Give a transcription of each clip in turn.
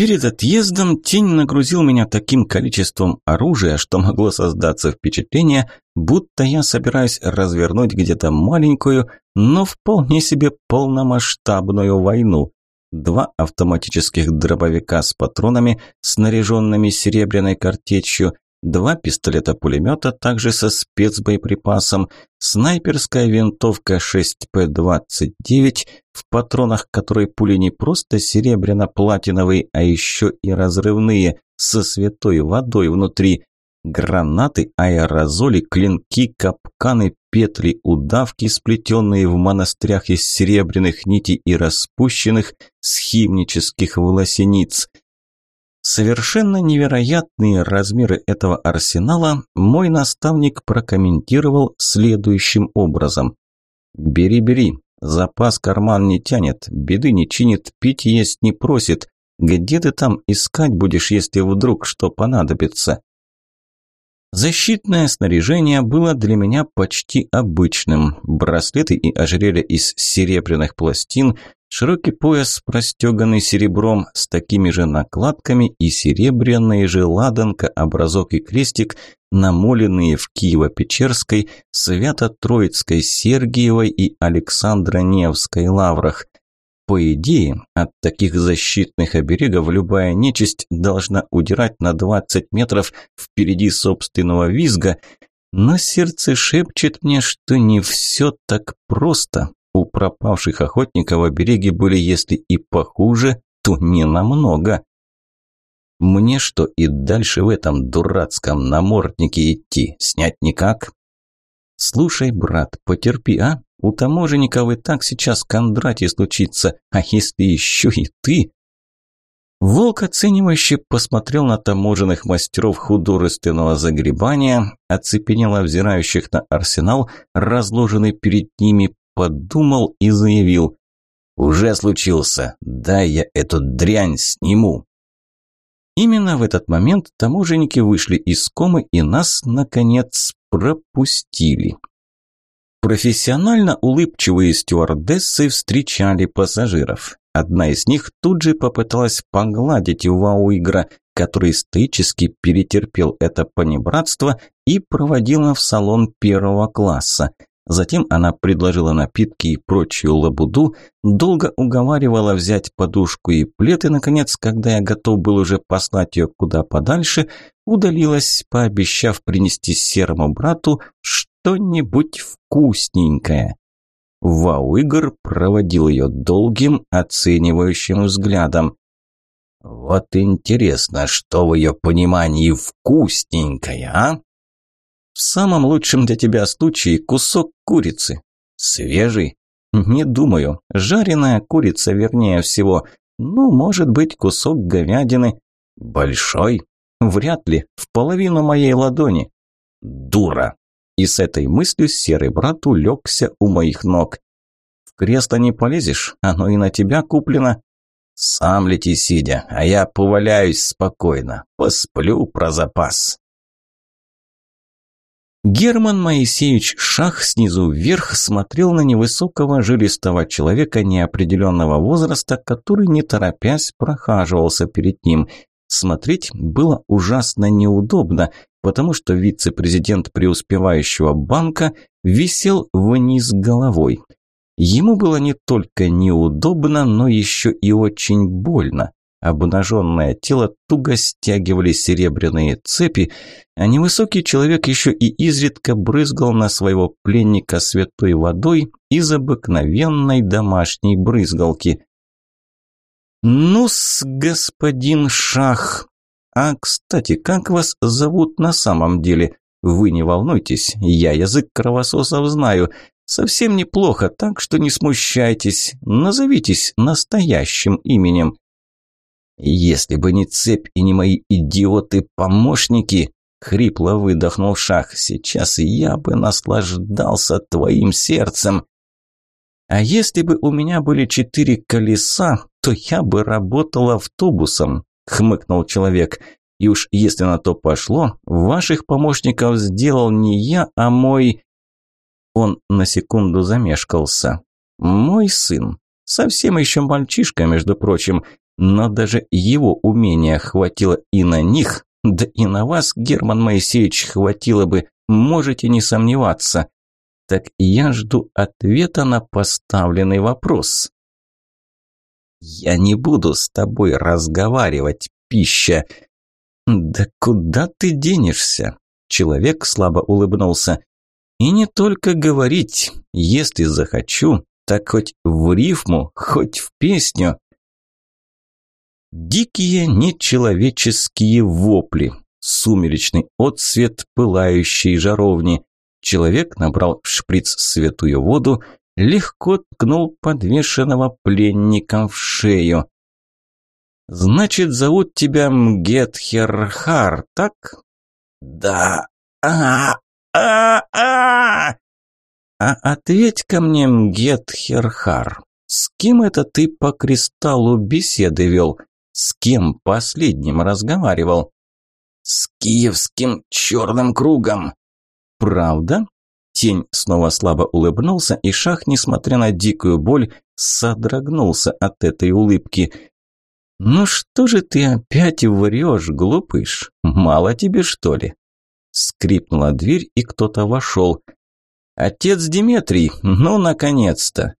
Перед отъездом тень нагрузил меня таким количеством оружия, что могло создаться впечатление, будто я собираюсь развернуть где-то маленькую, но вполне себе полномасштабную войну. Два автоматических дробовика с патронами, снаряженными серебряной картечью, два пистолета-пулемета, также со спецбоеприпасом, снайперская винтовка 6П-29, в патронах которой пули не просто серебряно-платиновые, а еще и разрывные, со святой водой внутри, гранаты, аэрозоли, клинки, капканы, петли, удавки, сплетенные в монастырях из серебряных нитей и распущенных схимнических волосениц – Совершенно невероятные размеры этого арсенала мой наставник прокомментировал следующим образом. «Бери, бери, запас карман не тянет, беды не чинит, пить есть не просит. Где ты там искать будешь, если вдруг что понадобится?» Защитное снаряжение было для меня почти обычным. Браслеты и ожерелья из серебряных пластин, Широкий пояс, простеганный серебром, с такими же накладками и серебряная же ладанка, образок и крестик, намоленные в Киево-Печерской, Свято-Троицкой, Сергиевой и Александро-Невской лаврах. По идее, от таких защитных оберегов любая нечисть должна удирать на 20 метров впереди собственного визга, но сердце шепчет мне, что не все так просто. У пропавших охотников обереги были, если и похуже, то не намного. Мне что и дальше в этом дурацком наморднике идти, снять никак? Слушай, брат, потерпи, а? У таможенников и так сейчас Кондратий случится, а если еще и ты? Волк оценивающе посмотрел на таможенных мастеров художественного загребания, оцепенело взирающих на арсенал, разложенный перед ними, подумал и заявил «Уже случился, дай я эту дрянь сниму». Именно в этот момент таможенники вышли из комы и нас, наконец, пропустили. Профессионально улыбчивые стюардессы встречали пассажиров. Одна из них тут же попыталась погладить Вауигра, который стоически перетерпел это понебратство и проводила в салон первого класса – Затем она предложила напитки и прочую лабуду, долго уговаривала взять подушку и плед, и, наконец, когда я готов был уже послать ее куда подальше, удалилась, пообещав принести серому брату что-нибудь вкусненькое. Вау-Игр проводил ее долгим, оценивающим взглядом. «Вот интересно, что в ее понимании вкусненькое, а?» В самом лучшем для тебя случае кусок курицы. Свежий? Не думаю. Жареная курица, вернее всего. Ну, может быть, кусок говядины. Большой? Вряд ли. В половину моей ладони. Дура. И с этой мыслью серый брат улегся у моих ног. В кресло не полезешь, оно и на тебя куплено. Сам лети сидя, а я поваляюсь спокойно, посплю про запас. Герман Моисеевич Шах снизу вверх смотрел на невысокого жилистого человека неопределенного возраста, который не торопясь прохаживался перед ним. Смотреть было ужасно неудобно, потому что вице-президент преуспевающего банка висел вниз головой. Ему было не только неудобно, но еще и очень больно. Обнаженное тело туго стягивали серебряные цепи, а невысокий человек еще и изредка брызгал на своего пленника святой водой из обыкновенной домашней брызгалки. «Ну-с, господин Шах! А, кстати, как вас зовут на самом деле? Вы не волнуйтесь, я язык кровососов знаю. Совсем неплохо, так что не смущайтесь. Назовитесь настоящим именем». «Если бы не цепь и не мои идиоты-помощники!» – хрипло выдохнул Шах. «Сейчас я бы наслаждался твоим сердцем!» «А если бы у меня были четыре колеса, то я бы работал автобусом», – хмыкнул человек. «И уж если на то пошло, ваших помощников сделал не я, а мой...» Он на секунду замешкался. «Мой сын. Совсем еще мальчишка, между прочим. Но даже его умения хватило и на них, да и на вас, Герман Моисеевич, хватило бы, можете не сомневаться. Так я жду ответа на поставленный вопрос. Я не буду с тобой разговаривать, пища. Да куда ты денешься? Человек слабо улыбнулся. И не только говорить, если захочу, так хоть в рифму, хоть в песню. Дикие нечеловеческие вопли, сумеречный отсвет пылающей жаровни. Человек набрал в шприц святую воду, легко ткнул подвешенного пленника в шею. «Значит, зовут тебя Мгетхерхар, так?» «Да. а а а «А ответь ко мне, Мгетхерхар, с кем это ты по кристаллу беседы вел? С кем последним разговаривал?» «С киевским черным кругом». «Правда?» Тень снова слабо улыбнулся, и Шах, несмотря на дикую боль, содрогнулся от этой улыбки. «Ну что же ты опять врешь, глупыш? Мало тебе, что ли?» Скрипнула дверь, и кто-то вошел. «Отец Диметрий, ну, наконец-то!»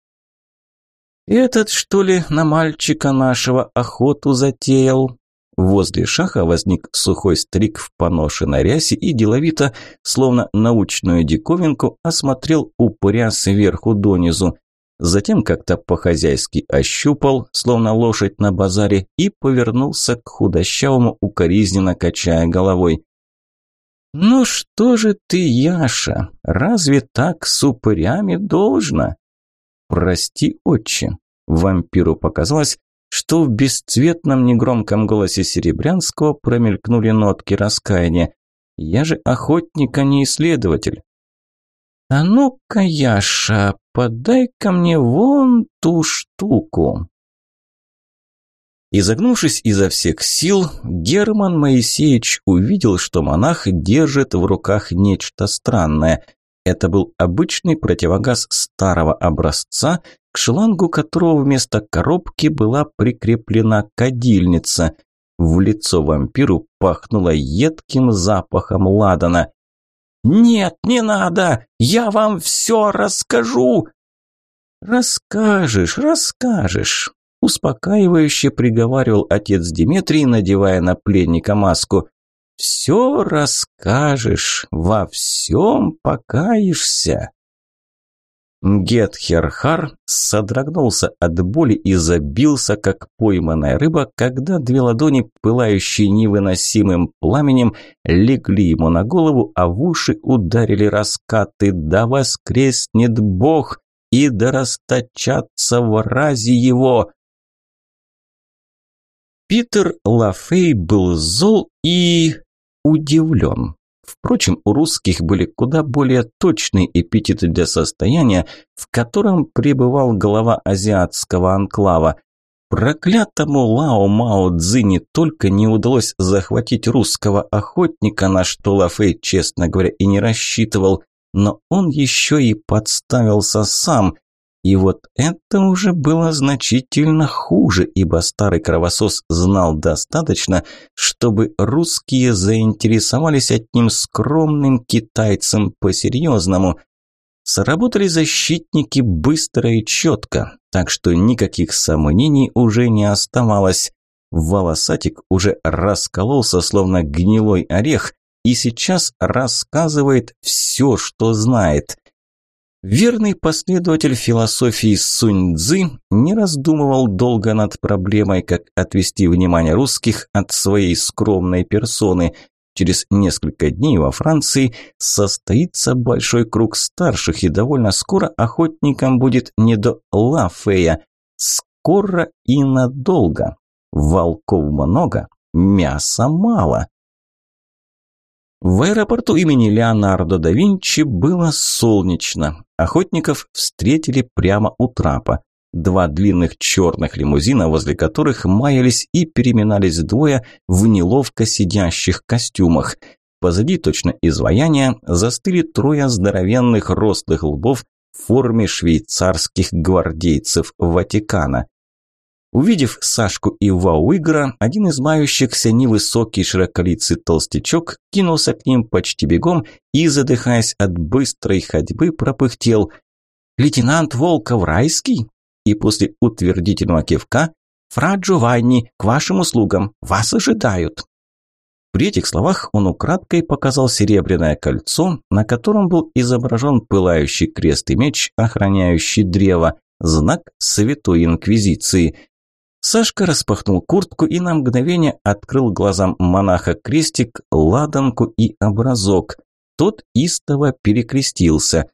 «Этот, что ли, на мальчика нашего охоту затеял?» Возле шаха возник сухой стрик в поношенной рясе и деловито, словно научную диковинку, осмотрел упыря сверху донизу. Затем как-то по-хозяйски ощупал, словно лошадь на базаре, и повернулся к худощавому, укоризненно качая головой. «Ну что же ты, Яша, разве так с упырями должно?» «Прости, отче». Вампиру показалось, что в бесцветном негромком голосе Серебрянского промелькнули нотки раскаяния. «Я же охотник, а не исследователь». «А ну-ка, Яша, подай-ка мне вон ту штуку». Изогнувшись изо всех сил, Герман Моисеевич увидел, что монах держит в руках нечто странное. Это был обычный противогаз старого образца, к шлангу которого вместо коробки была прикреплена кадильница. В лицо вампиру пахнуло едким запахом ладана. «Нет, не надо! Я вам все расскажу!» «Расскажешь, расскажешь!» Успокаивающе приговаривал отец Дмитрий, надевая на пленника маску. «Все расскажешь, во всем покаешься!» Гетхерхар содрогнулся от боли и забился, как пойманная рыба, когда две ладони, пылающие невыносимым пламенем, легли ему на голову, а в уши ударили раскаты «Да воскреснет Бог!» и да расточатся в разе его. Питер Лафей был зол и удивлен. Впрочем, у русских были куда более точные эпитеты для состояния, в котором пребывал глава азиатского анклава. Проклятому Лао Мао Цзи не только не удалось захватить русского охотника, на что Лафей, честно говоря, и не рассчитывал, но он еще и подставился сам, и вот это уже было значительно хуже, ибо старый кровосос знал достаточно, чтобы русские заинтересовались одним скромным китайцем по-серьезному. Сработали защитники быстро и четко, так что никаких сомнений уже не оставалось. Волосатик уже раскололся, словно гнилой орех, и сейчас рассказывает все, что знает. Верный последователь философии Сунь-Цзы не раздумывал долго над проблемой, как отвести внимание русских от своей скромной персоны. Через несколько дней во Франции состоится большой круг старших, и довольно скоро охотникам будет не до Лафея. Скоро и надолго. Волков много, мяса мало. В аэропорту имени Леонардо да Винчи было солнечно. Охотников встретили прямо у трапа. Два длинных черных лимузина, возле которых маялись и переминались двое в неловко сидящих костюмах. Позади точно изваяния застыли трое здоровенных рослых лбов в форме швейцарских гвардейцев Ватикана. Увидев Сашку и Вауигра, один из мающихся невысокий широколицый толстячок кинулся к ним почти бегом и, задыхаясь от быстрой ходьбы, пропыхтел «Лейтенант Волков Райский?» И после утвердительного кивка «Фра Джованни, к вашим услугам, вас ожидают». При этих словах он украдкой показал серебряное кольцо, на котором был изображен пылающий крест и меч, охраняющий древо, знак Святой Инквизиции – Сашка распахнул куртку и на мгновение открыл глазам монаха крестик, ладанку и образок. Тот истово перекрестился.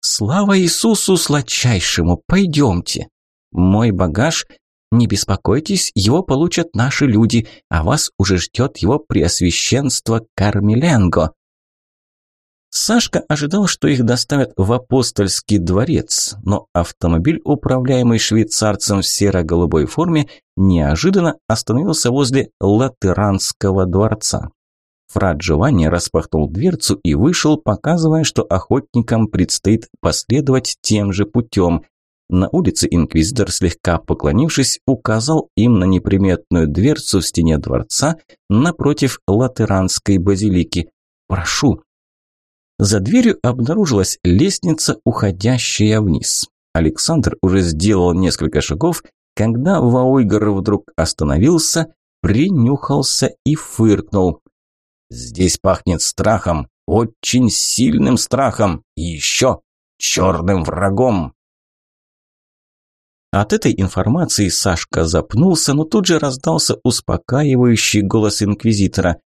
«Слава Иисусу сладчайшему! Пойдемте! Мой багаж не беспокойтесь, его получат наши люди, а вас уже ждет его преосвященство Кармеленго. Сашка ожидал, что их доставят в апостольский дворец, но автомобиль, управляемый швейцарцем в серо-голубой форме, неожиданно остановился возле Латеранского дворца. Фра Джованни распахнул дверцу и вышел, показывая, что охотникам предстоит последовать тем же путем. На улице инквизитор, слегка поклонившись, указал им на неприметную дверцу в стене дворца напротив Латеранской базилики. «Прошу, за дверью обнаружилась лестница, уходящая вниз. Александр уже сделал несколько шагов, когда Вауйгар вдруг остановился, принюхался и фыркнул. «Здесь пахнет страхом, очень сильным страхом, и еще черным врагом!» От этой информации Сашка запнулся, но тут же раздался успокаивающий голос инквизитора.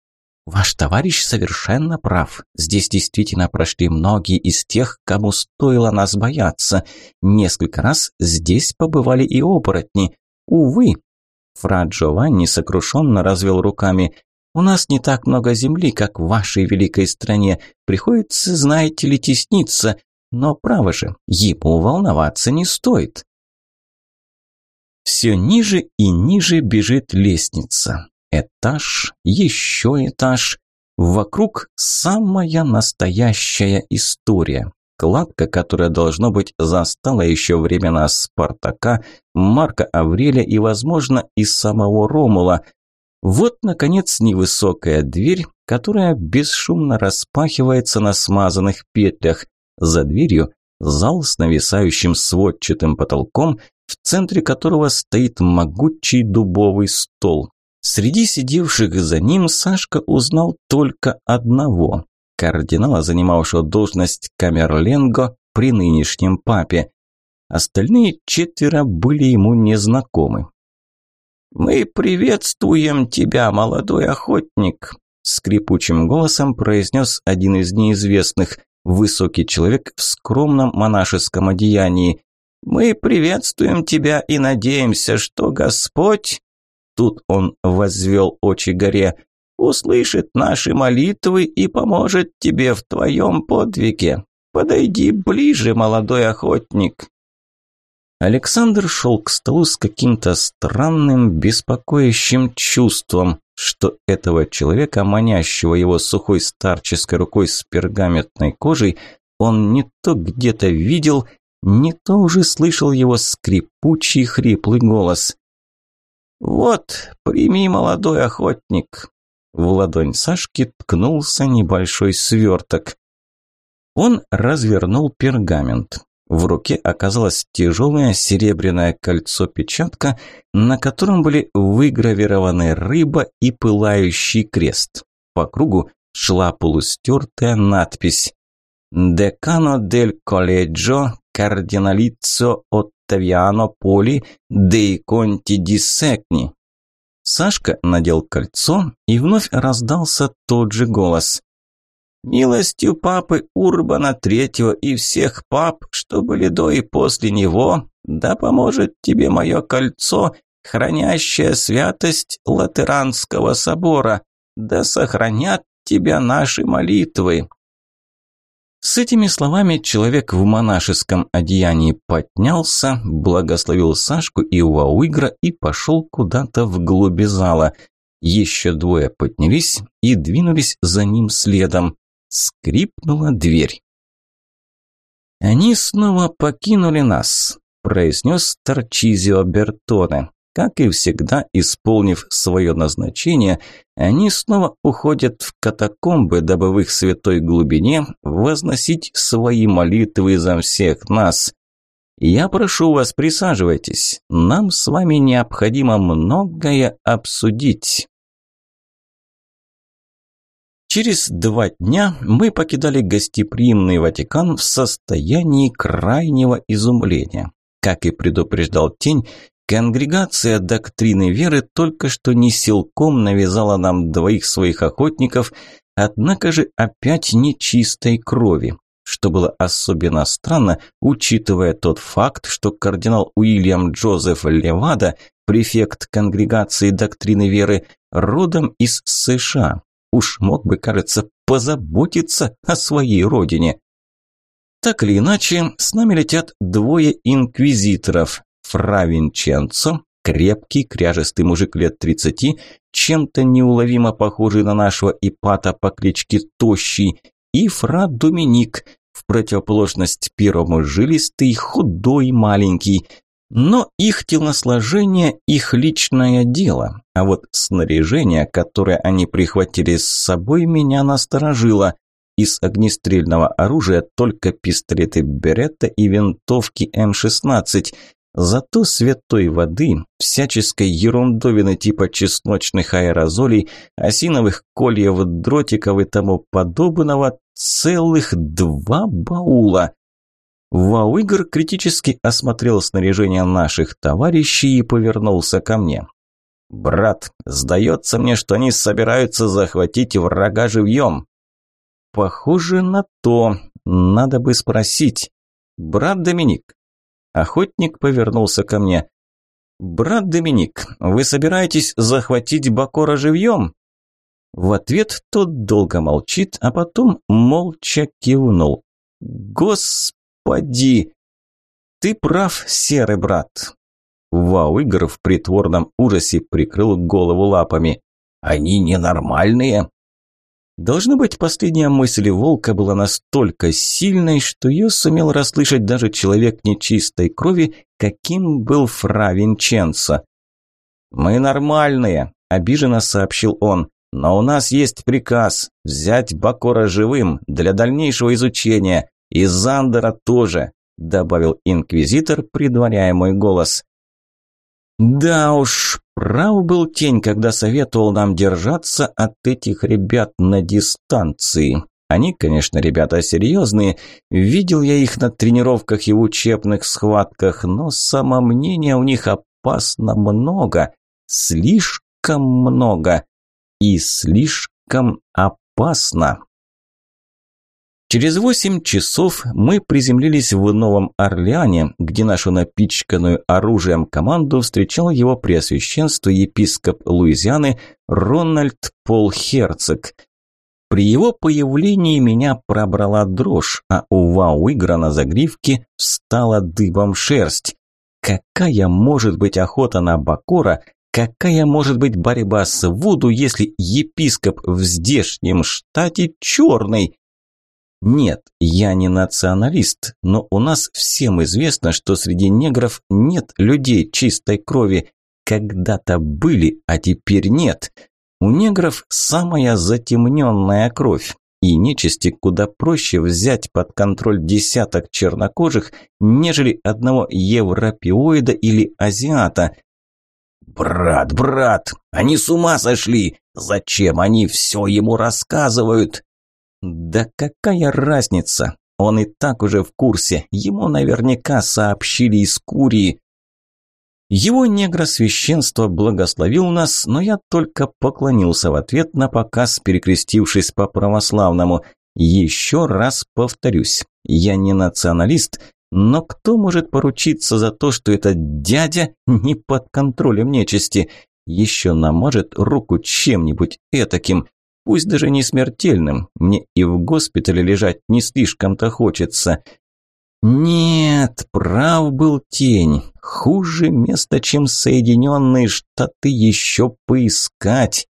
Ваш товарищ совершенно прав. Здесь действительно прошли многие из тех, кому стоило нас бояться. Несколько раз здесь побывали и оборотни. Увы. Фра Джованни сокрушенно развел руками. У нас не так много земли, как в вашей великой стране. Приходится, знаете ли, тесниться. Но, право же, ему волноваться не стоит. Все ниже и ниже бежит лестница. Этаж, еще этаж. Вокруг самая настоящая история. Кладка, которая, должно быть, застала еще времена Спартака, Марка Авреля и, возможно, и самого Ромула. Вот, наконец, невысокая дверь, которая бесшумно распахивается на смазанных петлях. За дверью зал с нависающим сводчатым потолком, в центре которого стоит могучий дубовый стол. Среди сидевших за ним Сашка узнал только одного – кардинала, занимавшего должность Камерленго при нынешнем папе. Остальные четверо были ему незнакомы. «Мы приветствуем тебя, молодой охотник», – скрипучим голосом произнес один из неизвестных, высокий человек в скромном монашеском одеянии. «Мы приветствуем тебя и надеемся, что Господь Тут он возвел очи горе. «Услышит наши молитвы и поможет тебе в твоем подвиге. Подойди ближе, молодой охотник». Александр шел к столу с каким-то странным, беспокоящим чувством, что этого человека, манящего его сухой старческой рукой с пергаментной кожей, он не то где-то видел, не то уже слышал его скрипучий хриплый голос. «Вот, прими, молодой охотник!» В ладонь Сашки ткнулся небольшой сверток. Он развернул пергамент. В руке оказалось тяжелое серебряное кольцо-печатка, на котором были выгравированы рыба и пылающий крест. По кругу шла полустертая надпись «Декано дель колледжо кардиналицо от Оттавиано Поли Дей Конти Диссекни. Сашка надел кольцо, и вновь раздался тот же голос. «Милостью папы Урбана Третьего и всех пап, что были до и после него, да поможет тебе мое кольцо, хранящее святость Латеранского собора, да сохранят тебя наши молитвы. С этими словами человек в монашеском одеянии поднялся, благословил Сашку и Уауигра и пошел куда-то вглубь зала. Еще двое поднялись и двинулись за ним следом. Скрипнула дверь. «Они снова покинули нас», – произнес Торчизио Бертоне. Как и всегда, исполнив свое назначение, они снова уходят в катакомбы, дабы в их святой глубине возносить свои молитвы за всех нас. Я прошу вас, присаживайтесь. Нам с вами необходимо многое обсудить. Через два дня мы покидали гостеприимный Ватикан в состоянии крайнего изумления. Как и предупреждал Тень, конгрегация доктрины веры только что не силком навязала нам двоих своих охотников, однако же опять нечистой крови, что было особенно странно, учитывая тот факт, что кардинал Уильям Джозеф Левада, префект конгрегации доктрины веры, родом из США, Уж мог бы, кажется, позаботиться о своей родине. Так или иначе, с нами летят двое инквизиторов. Фра Винченцо, крепкий, кряжестый мужик лет тридцати, чем-то неуловимо похожий на нашего Ипата по кличке Тощий, и Фра Доминик, в противоположность первому жилистый, худой, маленький, но их телосложение – их личное дело, а вот снаряжение, которое они прихватили с собой, меня насторожило. Из огнестрельного оружия только пистолеты Беретта и винтовки М-16. Зато святой воды, всяческой ерундовины типа чесночных аэрозолей, осиновых кольев, дротиков и тому подобного целых два баула. Вауигр критически осмотрел снаряжение наших товарищей и повернулся ко мне. «Брат, сдается мне, что они собираются захватить врага живьем». «Похоже на то. Надо бы спросить. Брат Доминик». Охотник повернулся ко мне. «Брат Доминик, вы собираетесь захватить Бакора живьем?» В ответ тот долго молчит, а потом молча кивнул. «Господи!» Поди! Ты прав, серый брат. Вау, Игорь в притворном ужасе прикрыл голову лапами. Они ненормальные. Должно быть, последняя мысль волка была настолько сильной, что ее сумел расслышать даже человек нечистой крови, каким был фра Винченцо. «Мы нормальные», – обиженно сообщил он. «Но у нас есть приказ взять Бакора живым для дальнейшего изучения. «И Зандера тоже», – добавил инквизитор, предваряя мой голос. «Да уж, прав был тень, когда советовал нам держаться от этих ребят на дистанции. Они, конечно, ребята серьезные, видел я их на тренировках и в учебных схватках, но самомнения у них опасно много, слишком много и слишком опасно». Через восемь часов мы приземлились в Новом Орлеане, где нашу напичканную оружием команду встречал его преосвященство епископ Луизианы Рональд Пол Херцог. При его появлении меня пробрала дрожь, а у Вауигра на загривке встала дыбом шерсть. Какая может быть охота на Бакора, какая может быть борьба с Вуду, если епископ в здешнем штате черный? Нет, я не националист, но у нас всем известно, что среди негров нет людей чистой крови. Когда-то были, а теперь нет. У негров самая затемненная кровь. И нечисти куда проще взять под контроль десяток чернокожих, нежели одного европеоида или азиата. «Брат, брат, они с ума сошли! Зачем они все ему рассказывают?» Да какая разница? Он и так уже в курсе. Ему наверняка сообщили из Курии. Его негросвященство благословил нас, но я только поклонился в ответ на показ, перекрестившись по православному. Еще раз повторюсь, я не националист, но кто может поручиться за то, что этот дядя не под контролем нечисти? Еще намажет руку чем-нибудь этаким пусть даже не смертельным. Мне и в госпитале лежать не слишком-то хочется. Нет, прав был тень. Хуже места, чем Соединенные Штаты, еще поискать.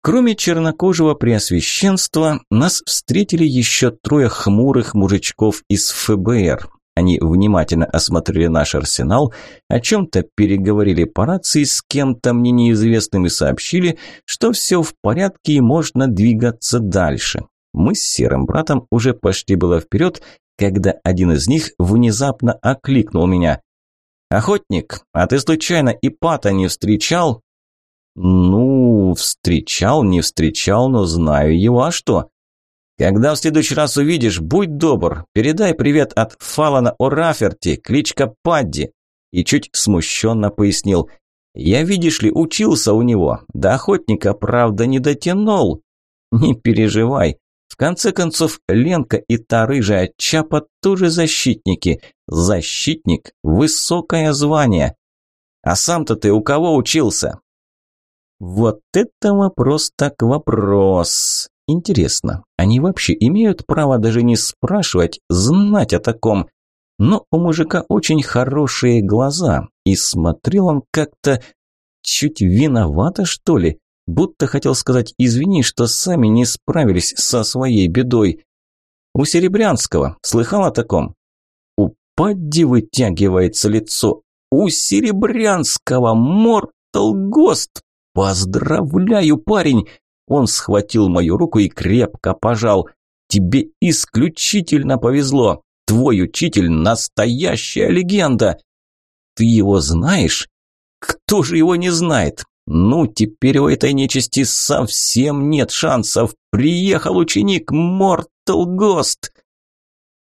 Кроме чернокожего преосвященства, нас встретили еще трое хмурых мужичков из ФБР. Они внимательно осмотрели наш арсенал, о чем-то переговорили по рации с кем-то мне неизвестным и сообщили, что все в порядке и можно двигаться дальше. Мы с серым братом уже пошли было вперед, когда один из них внезапно окликнул меня. «Охотник, а ты случайно Ипата не встречал?» «Ну, встречал, не встречал, но знаю его, а что?» «Когда в следующий раз увидишь, будь добр, передай привет от Фалана О'Раферти, кличка Падди». И чуть смущенно пояснил. «Я, видишь ли, учился у него. До охотника, правда, не дотянул». «Не переживай. В конце концов, Ленка и та рыжая Чапа тоже защитники. Защитник – высокое звание. А сам-то ты у кого учился?» Вот это вопрос так вопрос. Интересно, они вообще имеют право даже не спрашивать, знать о таком? Но у мужика очень хорошие глаза, и смотрел он как-то чуть виновато, что ли, будто хотел сказать «извини, что сами не справились со своей бедой». У Серебрянского, слыхал о таком? У Падди вытягивается лицо. У Серебрянского, Мортал Гост, поздравляю, парень, он схватил мою руку и крепко пожал. «Тебе исключительно повезло. Твой учитель – настоящая легенда!» «Ты его знаешь?» «Кто же его не знает?» «Ну, теперь у этой нечисти совсем нет шансов. Приехал ученик Мортал Гост!»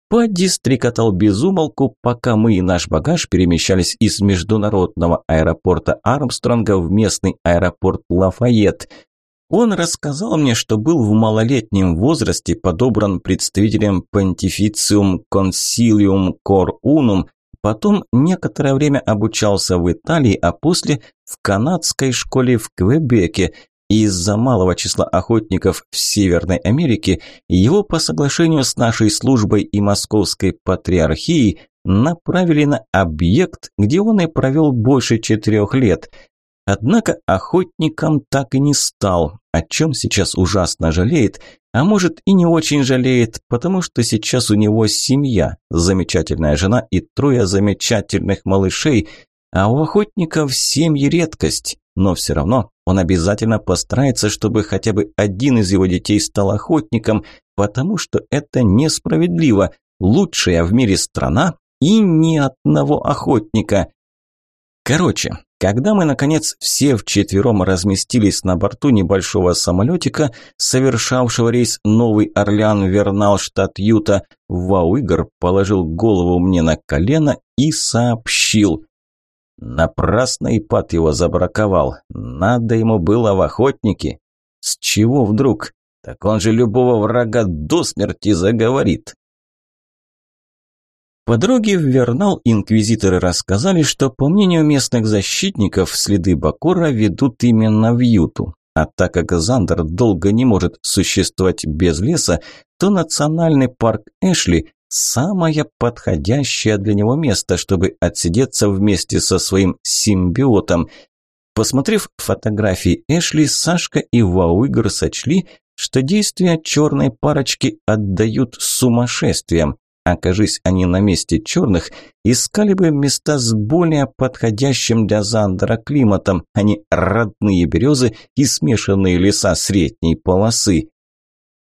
Падди стрекотал безумолку, пока мы и наш багаж перемещались из международного аэропорта Армстронга в местный аэропорт Лафайет – он рассказал мне, что был в малолетнем возрасте подобран представителем Pontificium Consilium Cor Unum, потом некоторое время обучался в Италии, а после в канадской школе в Квебеке. Из-за малого числа охотников в Северной Америке его по соглашению с нашей службой и Московской Патриархией направили на объект, где он и провел больше четырех лет – Однако охотником так и не стал, о чем сейчас ужасно жалеет, а может и не очень жалеет, потому что сейчас у него семья, замечательная жена и трое замечательных малышей, а у охотников семьи редкость, но все равно он обязательно постарается, чтобы хотя бы один из его детей стал охотником, потому что это несправедливо, лучшая в мире страна и ни одного охотника. Короче, когда мы, наконец, все вчетвером разместились на борту небольшого самолетика, совершавшего рейс Новый Орлеан Вернал, штат Юта, Вауигр положил голову мне на колено и сообщил. Напрасно Ипат его забраковал. Надо ему было в охотники. С чего вдруг? Так он же любого врага до смерти заговорит. По дороге в Вернал инквизиторы рассказали, что, по мнению местных защитников, следы Бакора ведут именно в Юту. А так как Зандер долго не может существовать без леса, то национальный парк Эшли – самое подходящее для него место, чтобы отсидеться вместе со своим симбиотом. Посмотрев фотографии Эшли, Сашка и Вауигр сочли, что действия черной парочки отдают сумасшествием. Окажись они на месте черных, искали бы места с более подходящим для Зандера климатом, а не родные березы и смешанные леса средней полосы.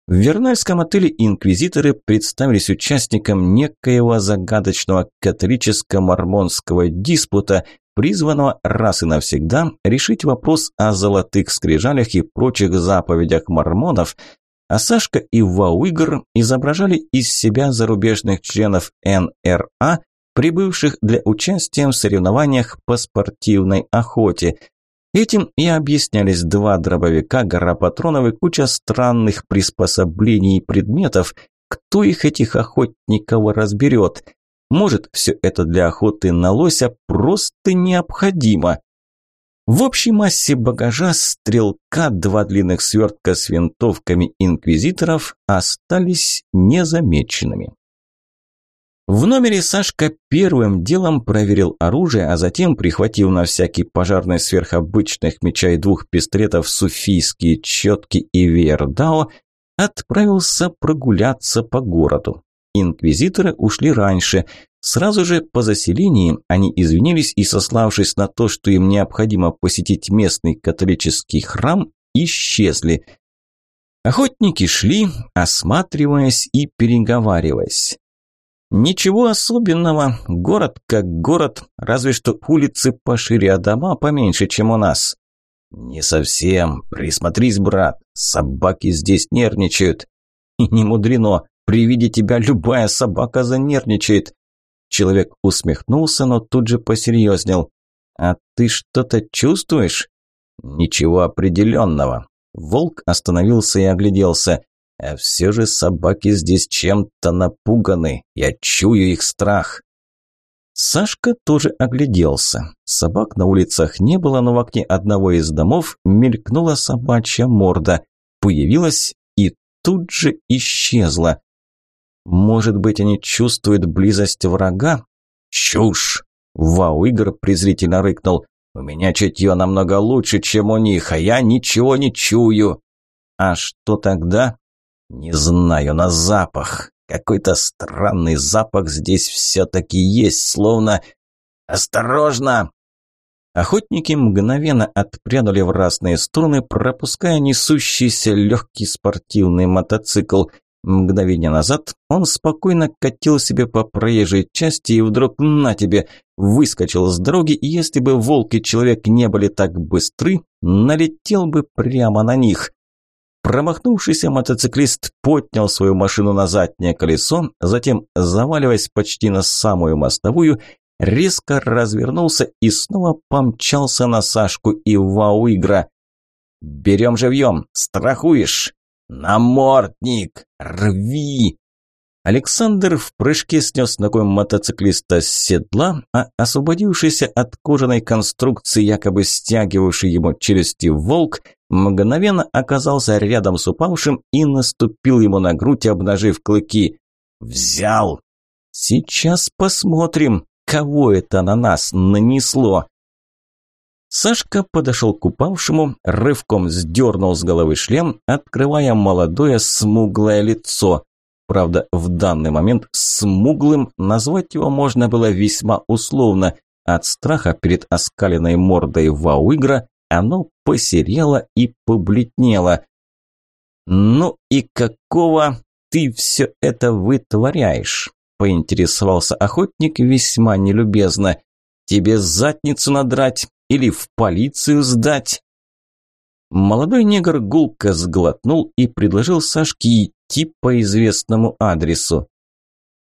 В Вернальском отеле инквизиторы представились участникам некоего загадочного католическо-мормонского диспута, призванного раз и навсегда решить вопрос о золотых скрижалях и прочих заповедях мормонов, а Сашка и Вауигр изображали из себя зарубежных членов НРА, прибывших для участия в соревнованиях по спортивной охоте. Этим и объяснялись два дробовика, гора патронов и куча странных приспособлений и предметов. Кто их, этих охотников, разберет? Может, все это для охоты на лося просто необходимо. В общей массе багажа стрелка два длинных свертка с винтовками инквизиторов остались незамеченными. В номере Сашка первым делом проверил оружие, а затем, прихватив на всякий пожарный сверхобычных меча и двух пистолетов суфийские четки и вердао, отправился прогуляться по городу. Инквизиторы ушли раньше. Сразу же по заселении они извинились и, сославшись на то, что им необходимо посетить местный католический храм, исчезли. Охотники шли, осматриваясь и переговариваясь. Ничего особенного, город как город, разве что улицы пошире, а дома поменьше, чем у нас. Не совсем. Присмотрись, брат, собаки здесь нервничают. И не мудрено, при виде тебя любая собака занервничает. Человек усмехнулся, но тут же посерьезнел. А ты что-то чувствуешь? Ничего определенного. Волк остановился и огляделся. А все же собаки здесь чем-то напуганы. Я чую их страх. Сашка тоже огляделся. Собак на улицах не было, но в окне одного из домов мелькнула собачья морда. Появилась и тут же исчезла. Может быть, они чувствуют близость врага? Чушь! Вау, Игорь презрительно рыкнул. У меня чутье намного лучше, чем у них, а я ничего не чую. А что тогда? Не знаю, на запах. Какой-то странный запах здесь все-таки есть, словно... Осторожно! Охотники мгновенно отпрянули в разные стороны, пропуская несущийся легкий спортивный мотоцикл. Мгновение назад он спокойно катил себе по проезжей части и вдруг на тебе выскочил с дороги, и если бы волк и человек не были так быстры, налетел бы прямо на них. Промахнувшийся мотоциклист поднял свою машину на заднее колесо, затем, заваливаясь почти на самую мостовую, резко развернулся и снова помчался на Сашку и Вауигра. «Берем живьем! Страхуешь!» «Намордник! Рви!» Александр в прыжке снес ногой мотоциклиста с седла, а освободившийся от кожаной конструкции, якобы стягивавший ему челюсти волк, мгновенно оказался рядом с упавшим и наступил ему на грудь, обнажив клыки. «Взял!» «Сейчас посмотрим, кого это на нас нанесло!» Сашка подошел к упавшему, рывком сдернул с головы шлем, открывая молодое смуглое лицо. Правда, в данный момент смуглым назвать его можно было весьма условно. От страха перед оскаленной мордой Вауигра оно посерело и побледнело. «Ну и какого ты все это вытворяешь?» – поинтересовался охотник весьма нелюбезно. «Тебе задницу надрать или в полицию сдать?» Молодой негр гулко сглотнул и предложил Сашке идти по известному адресу.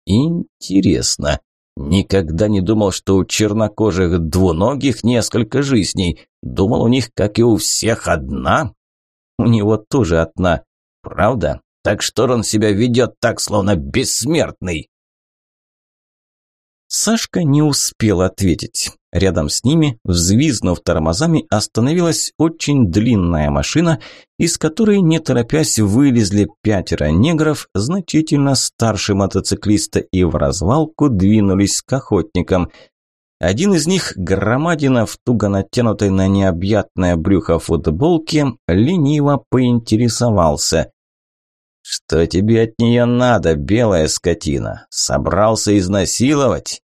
«Интересно. Никогда не думал, что у чернокожих двуногих несколько жизней. Думал, у них, как и у всех, одна. У него тоже одна. Правда? Так что он себя ведет так, словно бессмертный?» Сашка не успел ответить. Рядом с ними, взвизнув тормозами, остановилась очень длинная машина, из которой, не торопясь, вылезли пятеро негров, значительно старше мотоциклиста, и в развалку двинулись к охотникам. Один из них, громадина в туго натянутой на необъятное брюхо футболке, лениво поинтересовался. «Что тебе от нее надо, белая скотина? Собрался изнасиловать?»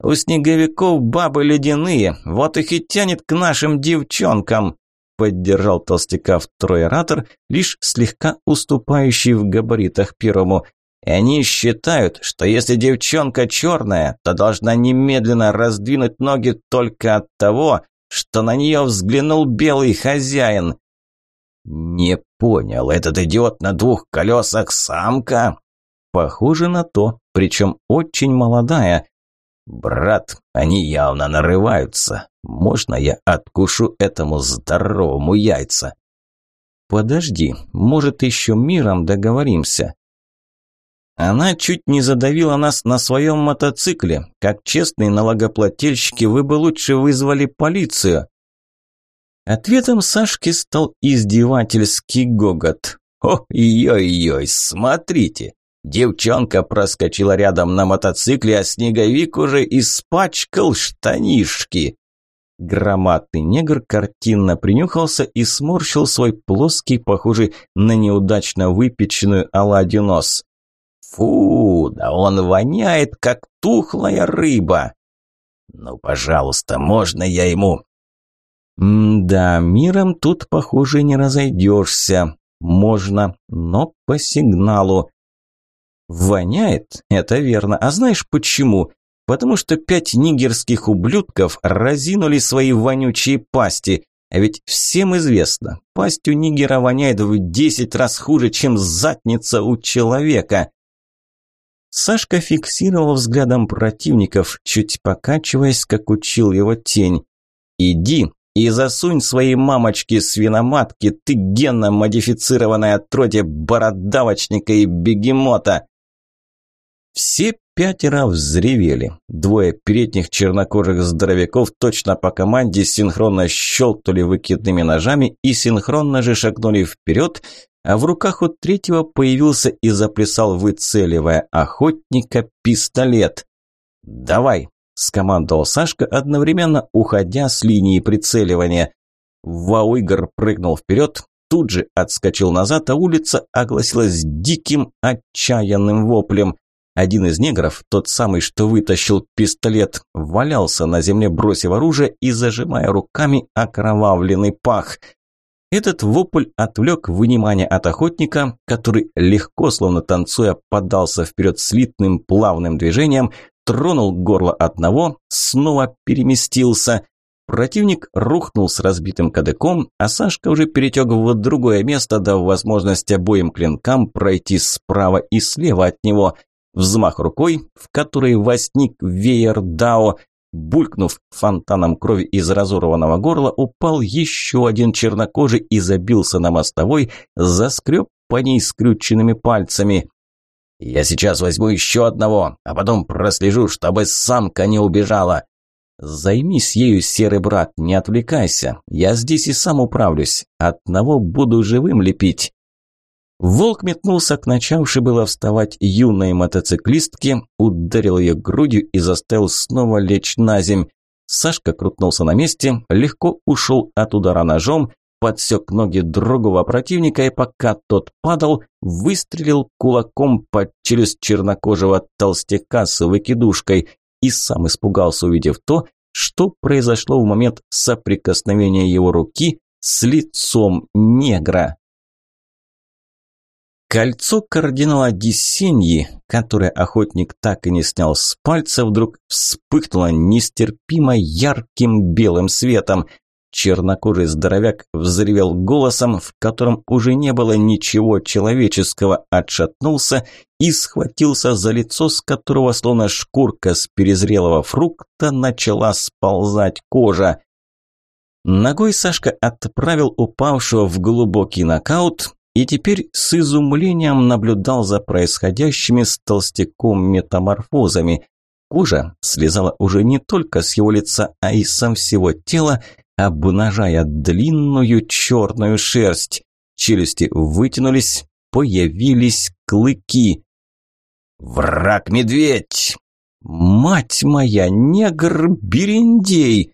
«У снеговиков бабы ледяные, вот их и тянет к нашим девчонкам», поддержал толстяка второй оратор, лишь слегка уступающий в габаритах первому. «Они считают, что если девчонка черная, то должна немедленно раздвинуть ноги только от того, что на нее взглянул белый хозяин. «Не понял, этот идиот на двух колесах самка?» «Похоже на то, причем очень молодая». «Брат, они явно нарываются. Можно я откушу этому здоровому яйца?» «Подожди, может, еще миром договоримся?» Она чуть не задавила нас на своем мотоцикле. Как честные налогоплательщики, вы бы лучше вызвали полицию. Ответом Сашки стал издевательский гогот. «Ой-ой-ой, смотрите! Девчонка проскочила рядом на мотоцикле, а снеговик уже испачкал штанишки!» Громадный негр картинно принюхался и сморщил свой плоский, похожий на неудачно выпеченную оладью нос. Фу, да он воняет, как тухлая рыба. Ну, пожалуйста, можно я ему? да, миром тут, похоже, не разойдешься. Можно, но по сигналу. Воняет, это верно. А знаешь почему? Потому что пять нигерских ублюдков разинули свои вонючие пасти. А ведь всем известно, пасть у нигера воняет в десять раз хуже, чем задница у человека. Сашка фиксировал взглядом противников, чуть покачиваясь, как учил его тень. «Иди и засунь своей мамочке свиноматки, ты генно-модифицированное отродье бородавочника и бегемота!» Все пятеро взревели. Двое передних чернокожих здоровяков точно по команде синхронно щелкнули выкидными ножами и синхронно же шагнули вперед, а в руках у третьего появился и заплясал, выцеливая охотника, пистолет. «Давай!» – скомандовал Сашка, одновременно уходя с линии прицеливания. Вауигр прыгнул вперед, тут же отскочил назад, а улица огласилась диким, отчаянным воплем. Один из негров, тот самый, что вытащил пистолет, валялся на земле, бросив оружие и зажимая руками окровавленный пах. Этот вопль отвлек внимание от охотника, который легко, словно танцуя, подался вперед слитным плавным движением, тронул горло одного, снова переместился. Противник рухнул с разбитым кадыком, а Сашка уже перетек в другое место, дав возможность обоим клинкам пройти справа и слева от него – Взмах рукой, в которой возник веер Дао. Булькнув фонтаном крови из разорванного горла, упал еще один чернокожий и забился на мостовой, заскреб по ней скрюченными пальцами. «Я сейчас возьму еще одного, а потом прослежу, чтобы самка не убежала». «Займись ею, серый брат, не отвлекайся. Я здесь и сам управлюсь. Одного буду живым лепить». Волк метнулся к начавшей было вставать юной мотоциклистке, ударил ее грудью и заставил снова лечь на земь. Сашка крутнулся на месте, легко ушел от удара ножом, подсек ноги другого противника и пока тот падал, выстрелил кулаком под челюсть чернокожего толстяка с выкидушкой и сам испугался, увидев то, что произошло в момент соприкосновения его руки с лицом негра. Кольцо кардинала Диссеньи, которое охотник так и не снял с пальца, вдруг вспыхнуло нестерпимо ярким белым светом. Чернокожий здоровяк взревел голосом, в котором уже не было ничего человеческого, отшатнулся и схватился за лицо, с которого, словно шкурка с перезрелого фрукта, начала сползать кожа. Ногой Сашка отправил упавшего в глубокий нокаут, и теперь с изумлением наблюдал за происходящими с толстяком метаморфозами. Кожа слезала уже не только с его лица, а и со всего тела, обнажая длинную черную шерсть. Челюсти вытянулись, появились клыки. «Враг-медведь!» «Мать моя, негр-берендей!»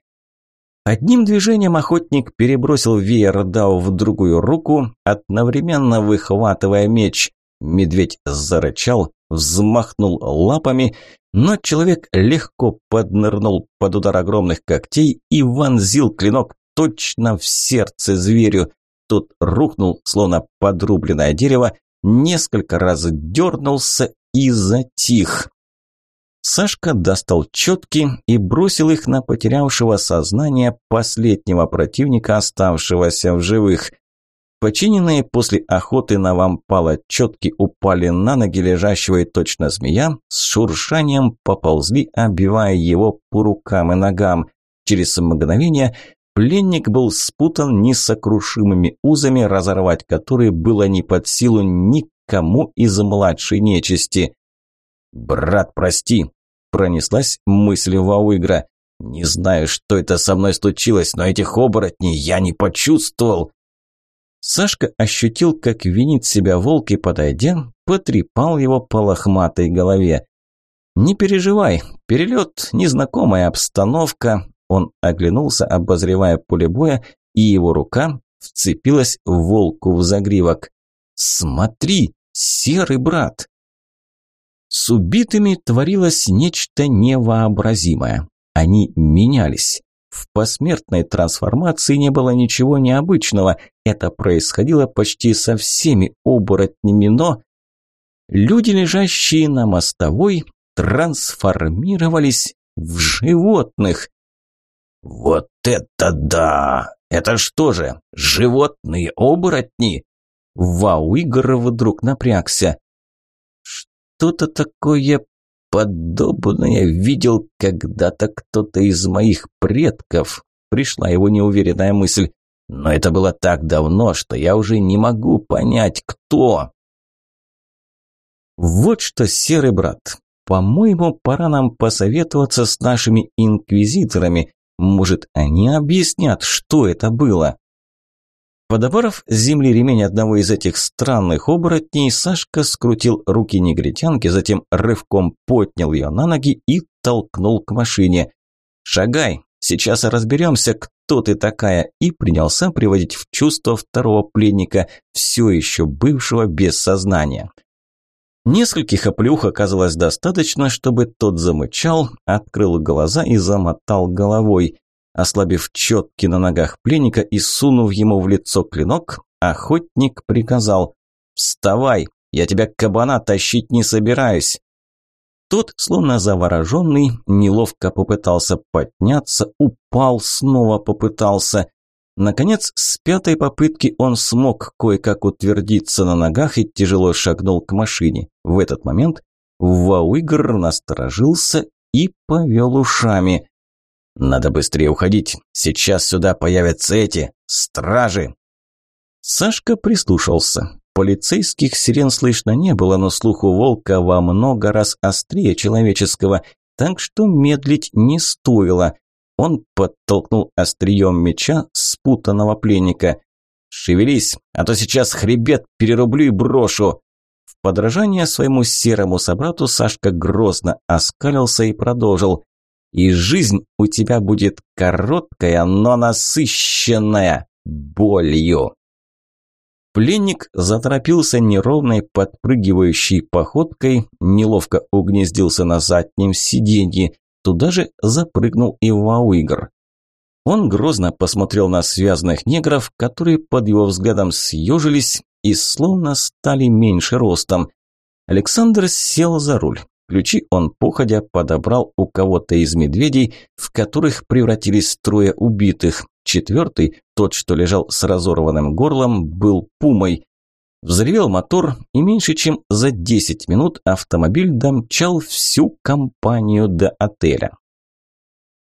Одним движением охотник перебросил веер Дау в другую руку, одновременно выхватывая меч. Медведь зарычал, взмахнул лапами, но человек легко поднырнул под удар огромных когтей и вонзил клинок точно в сердце зверю. Тот рухнул, словно подрубленное дерево, несколько раз дернулся и затих. Сашка достал четки и бросил их на потерявшего сознание последнего противника, оставшегося в живых. Починенные после охоты на вампала четки упали на ноги лежащего и точно змея, с шуршанием поползли, обивая его по рукам и ногам. Через мгновение пленник был спутан несокрушимыми узами, разорвать которые было не под силу никому из младшей нечисти. «Брат, прости!» – пронеслась мысль Вауигра. «Не знаю, что это со мной случилось, но этих оборотней я не почувствовал!» Сашка ощутил, как винит себя волк и, подойдя, потрепал его по лохматой голове. «Не переживай, перелет – незнакомая обстановка». Он оглянулся, обозревая поле боя, и его рука вцепилась волку в загривок. «Смотри, серый брат!» С убитыми творилось нечто невообразимое. Они менялись. В посмертной трансформации не было ничего необычного. Это происходило почти со всеми оборотнями, но... Люди, лежащие на мостовой, трансформировались в животных. «Вот это да! Это что же, животные оборотни?» Вау, Игорь вдруг напрягся. Что-то такое подобное видел когда-то кто-то из моих предков. Пришла его неуверенная мысль. Но это было так давно, что я уже не могу понять, кто. Вот что, серый брат, по-моему, пора нам посоветоваться с нашими инквизиторами. Может, они объяснят, что это было. Подобрав с земли ремень одного из этих странных оборотней, Сашка скрутил руки негритянки, затем рывком поднял ее на ноги и толкнул к машине. «Шагай, сейчас разберемся, кто ты такая», и принялся приводить в чувство второго пленника, все еще бывшего без сознания. Нескольких оплюх оказалось достаточно, чтобы тот замычал, открыл глаза и замотал головой. Ослабив четки на ногах пленника и сунув ему в лицо клинок, охотник приказал «Вставай, я тебя кабана тащить не собираюсь». Тот, словно завороженный, неловко попытался подняться, упал, снова попытался. Наконец, с пятой попытки он смог кое-как утвердиться на ногах и тяжело шагнул к машине. В этот момент Вауигр насторожился и повел ушами. Надо быстрее уходить. Сейчас сюда появятся эти стражи. Сашка прислушался. Полицейских сирен слышно не было, но слух у волка во много раз острее человеческого, так что медлить не стоило. Он подтолкнул острием меча спутанного пленника. «Шевелись, а то сейчас хребет перерублю и брошу!» В подражание своему серому собрату Сашка грозно оскалился и продолжил и жизнь у тебя будет короткая, но насыщенная болью. Пленник заторопился неровной подпрыгивающей походкой, неловко угнездился на заднем сиденье, туда же запрыгнул и Вауигр. Он грозно посмотрел на связанных негров, которые под его взглядом съежились и словно стали меньше ростом. Александр сел за руль. Ключи он походя подобрал у кого-то из медведей, в которых превратились трое убитых. Четвертый, тот, что лежал с разорванным горлом, был пумой. Взревел мотор, и меньше чем за 10 минут автомобиль домчал всю компанию до отеля.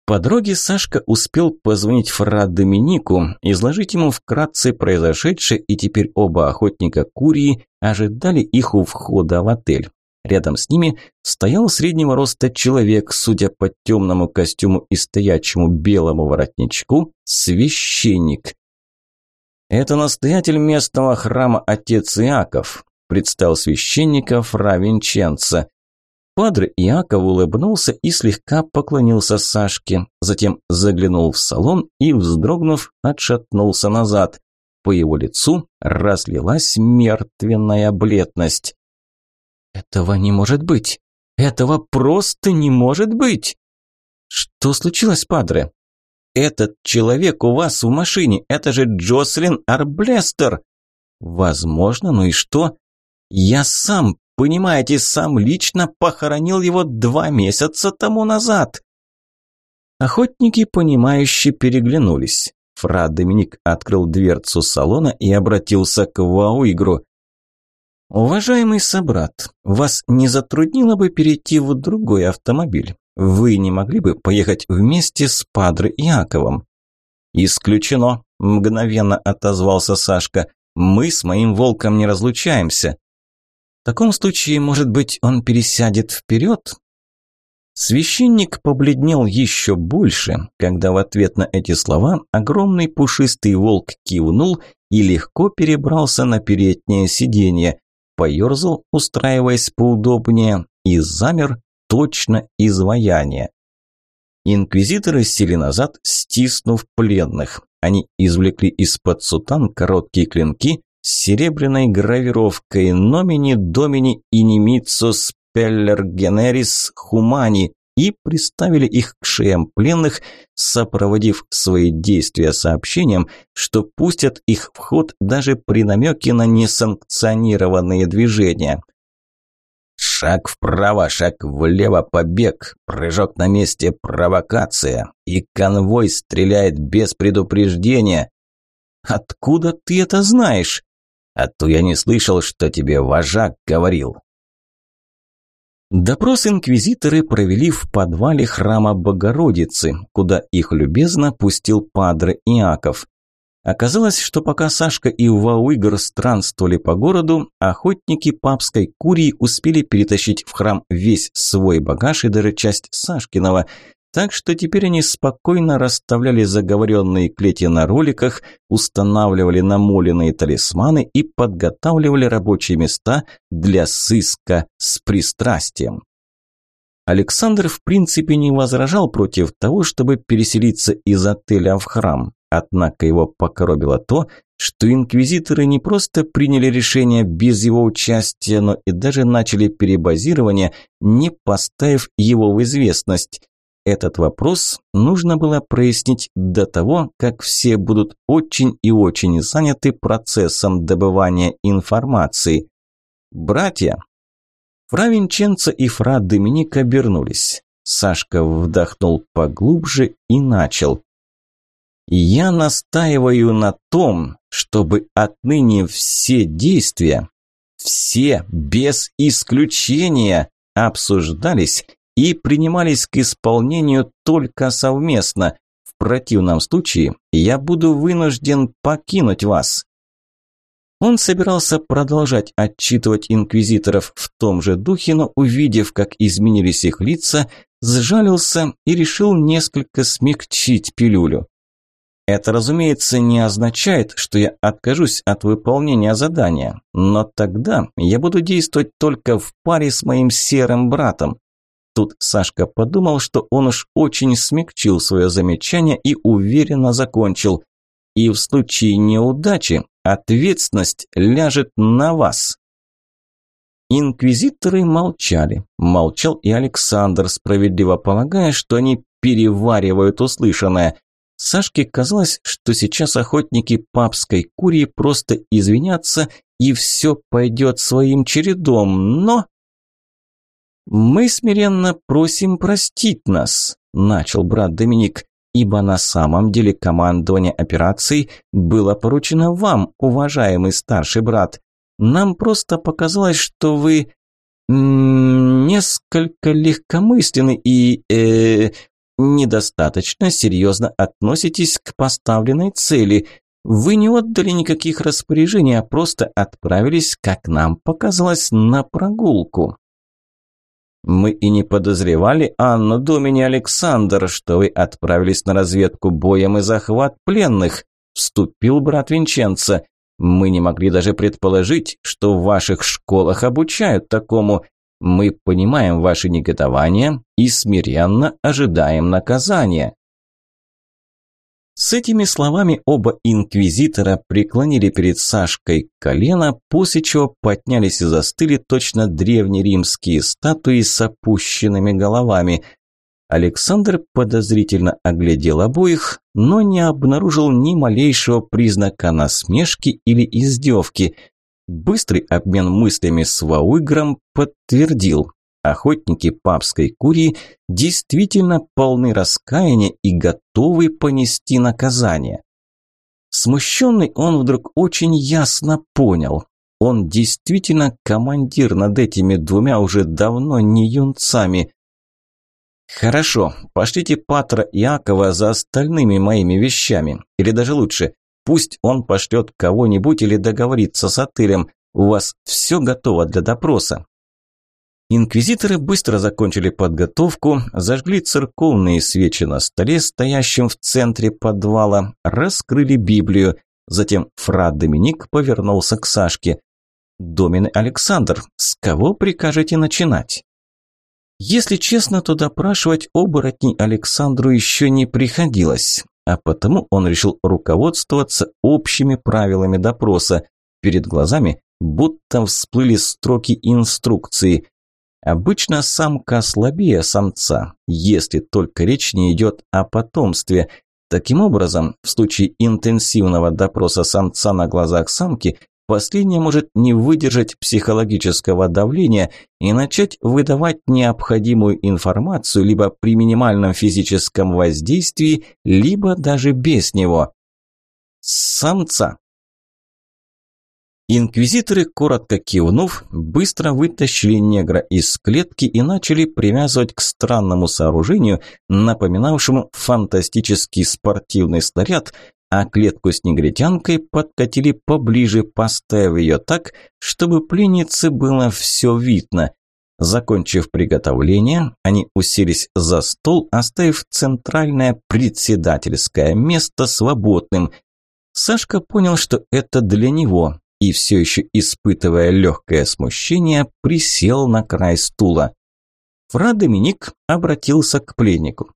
По дороге Сашка успел позвонить Фра Доминику, изложить ему вкратце произошедшее, и теперь оба охотника Курии ожидали их у входа в отель. Рядом с ними стоял среднего роста человек, судя по темному костюму и стоячему белому воротничку, священник. «Это настоятель местного храма отец Иаков», – представил священника фра Винченца. Падре Иаков улыбнулся и слегка поклонился Сашке, затем заглянул в салон и, вздрогнув, отшатнулся назад. По его лицу разлилась мертвенная бледность. Этого не может быть. Этого просто не может быть. Что случилось, падре? Этот человек у вас в машине, это же Джослин Арблестер. Возможно, ну и что? Я сам, понимаете, сам лично похоронил его два месяца тому назад. Охотники, понимающе переглянулись. Фра Доминик открыл дверцу салона и обратился к Вауигру. «Уважаемый собрат, вас не затруднило бы перейти в другой автомобиль? Вы не могли бы поехать вместе с Падре Яковом?» «Исключено», – мгновенно отозвался Сашка. «Мы с моим волком не разлучаемся». «В таком случае, может быть, он пересядет вперед?» Священник побледнел еще больше, когда в ответ на эти слова огромный пушистый волк кивнул и легко перебрался на переднее сиденье поерзал, устраиваясь поудобнее, и замер точно изваяние. Инквизиторы сели назад, стиснув пленных. Они извлекли из-под сутан короткие клинки с серебряной гравировкой «Номини Домини Инимитсус Экспеллер Генерис Хумани и приставили их к шеям пленных, сопроводив свои действия сообщением, что пустят их в ход даже при намеке на несанкционированные движения. Шаг вправо, шаг влево, побег, прыжок на месте, провокация. И конвой стреляет без предупреждения. Откуда ты это знаешь? А то я не слышал, что тебе вожак говорил. Допрос инквизиторы провели в подвале храма Богородицы, куда их любезно пустил падре Иаков. Оказалось, что пока Сашка и Вауигр странствовали по городу, охотники папской курии успели перетащить в храм весь свой багаж и даже часть Сашкиного, так что теперь они спокойно расставляли заговоренные клети на роликах, устанавливали намоленные талисманы и подготавливали рабочие места для сыска с пристрастием. Александр в принципе не возражал против того, чтобы переселиться из отеля в храм. Однако его покоробило то, что инквизиторы не просто приняли решение без его участия, но и даже начали перебазирование, не поставив его в известность. Этот вопрос нужно было прояснить до того, как все будут очень и очень заняты процессом добывания информации. Братья. Фра Винченцо и Фра Доминик обернулись. Сашка вдохнул поглубже и начал. «Я настаиваю на том, чтобы отныне все действия, все без исключения, обсуждались и принимались к исполнению только совместно. В противном случае я буду вынужден покинуть вас. Он собирался продолжать отчитывать инквизиторов в том же духе, но увидев, как изменились их лица, сжалился и решил несколько смягчить пилюлю. Это, разумеется, не означает, что я откажусь от выполнения задания, но тогда я буду действовать только в паре с моим серым братом. Тут Сашка подумал, что он уж очень смягчил свое замечание и уверенно закончил. И в случае неудачи ответственность ляжет на вас. Инквизиторы молчали. Молчал и Александр, справедливо полагая, что они переваривают услышанное. Сашке казалось, что сейчас охотники папской курии просто извинятся и все пойдет своим чередом, но... «Мы смиренно просим простить нас», – начал брат Доминик, «ибо на самом деле командование операцией было поручено вам, уважаемый старший брат. Нам просто показалось, что вы несколько легкомысленны и э, недостаточно серьезно относитесь к поставленной цели. Вы не отдали никаких распоряжений, а просто отправились, как нам показалось, на прогулку. Мы и не подозревали, Анну Домини Александр, что вы отправились на разведку боем и захват пленных, вступил брат Винченца. Мы не могли даже предположить, что в ваших школах обучают такому. Мы понимаем ваше негодование и смиренно ожидаем наказания. С этими словами оба инквизитора преклонили перед Сашкой колено, после чего поднялись и застыли точно древнеримские статуи с опущенными головами. Александр подозрительно оглядел обоих, но не обнаружил ни малейшего признака насмешки или издевки. Быстрый обмен мыслями с Вауигром подтвердил. Охотники папской курии действительно полны раскаяния и готовы понести наказание. Смущенный он вдруг очень ясно понял. Он действительно командир над этими двумя уже давно не юнцами. «Хорошо, пошлите Патра Иакова за остальными моими вещами. Или даже лучше, пусть он пошлет кого-нибудь или договорится с отелем. У вас все готово для допроса. Инквизиторы быстро закончили подготовку, зажгли церковные свечи на столе, стоящем в центре подвала, раскрыли Библию. Затем фра Доминик повернулся к Сашке. «Домин Александр, с кого прикажете начинать?» Если честно, то допрашивать оборотней Александру еще не приходилось, а потому он решил руководствоваться общими правилами допроса. Перед глазами будто всплыли строки инструкции – Обычно самка слабее самца, если только речь не идет о потомстве. Таким образом, в случае интенсивного допроса самца на глазах самки, последняя может не выдержать психологического давления и начать выдавать необходимую информацию либо при минимальном физическом воздействии, либо даже без него. Самца. Инквизиторы, коротко кивнув, быстро вытащили негра из клетки и начали привязывать к странному сооружению, напоминавшему фантастический спортивный снаряд, а клетку с негритянкой подкатили поближе, поставив ее так, чтобы пленнице было все видно. Закончив приготовление, они уселись за стол, оставив центральное председательское место свободным. Сашка понял, что это для него, и все еще испытывая легкое смущение, присел на край стула. Фра Доминик обратился к пленнику.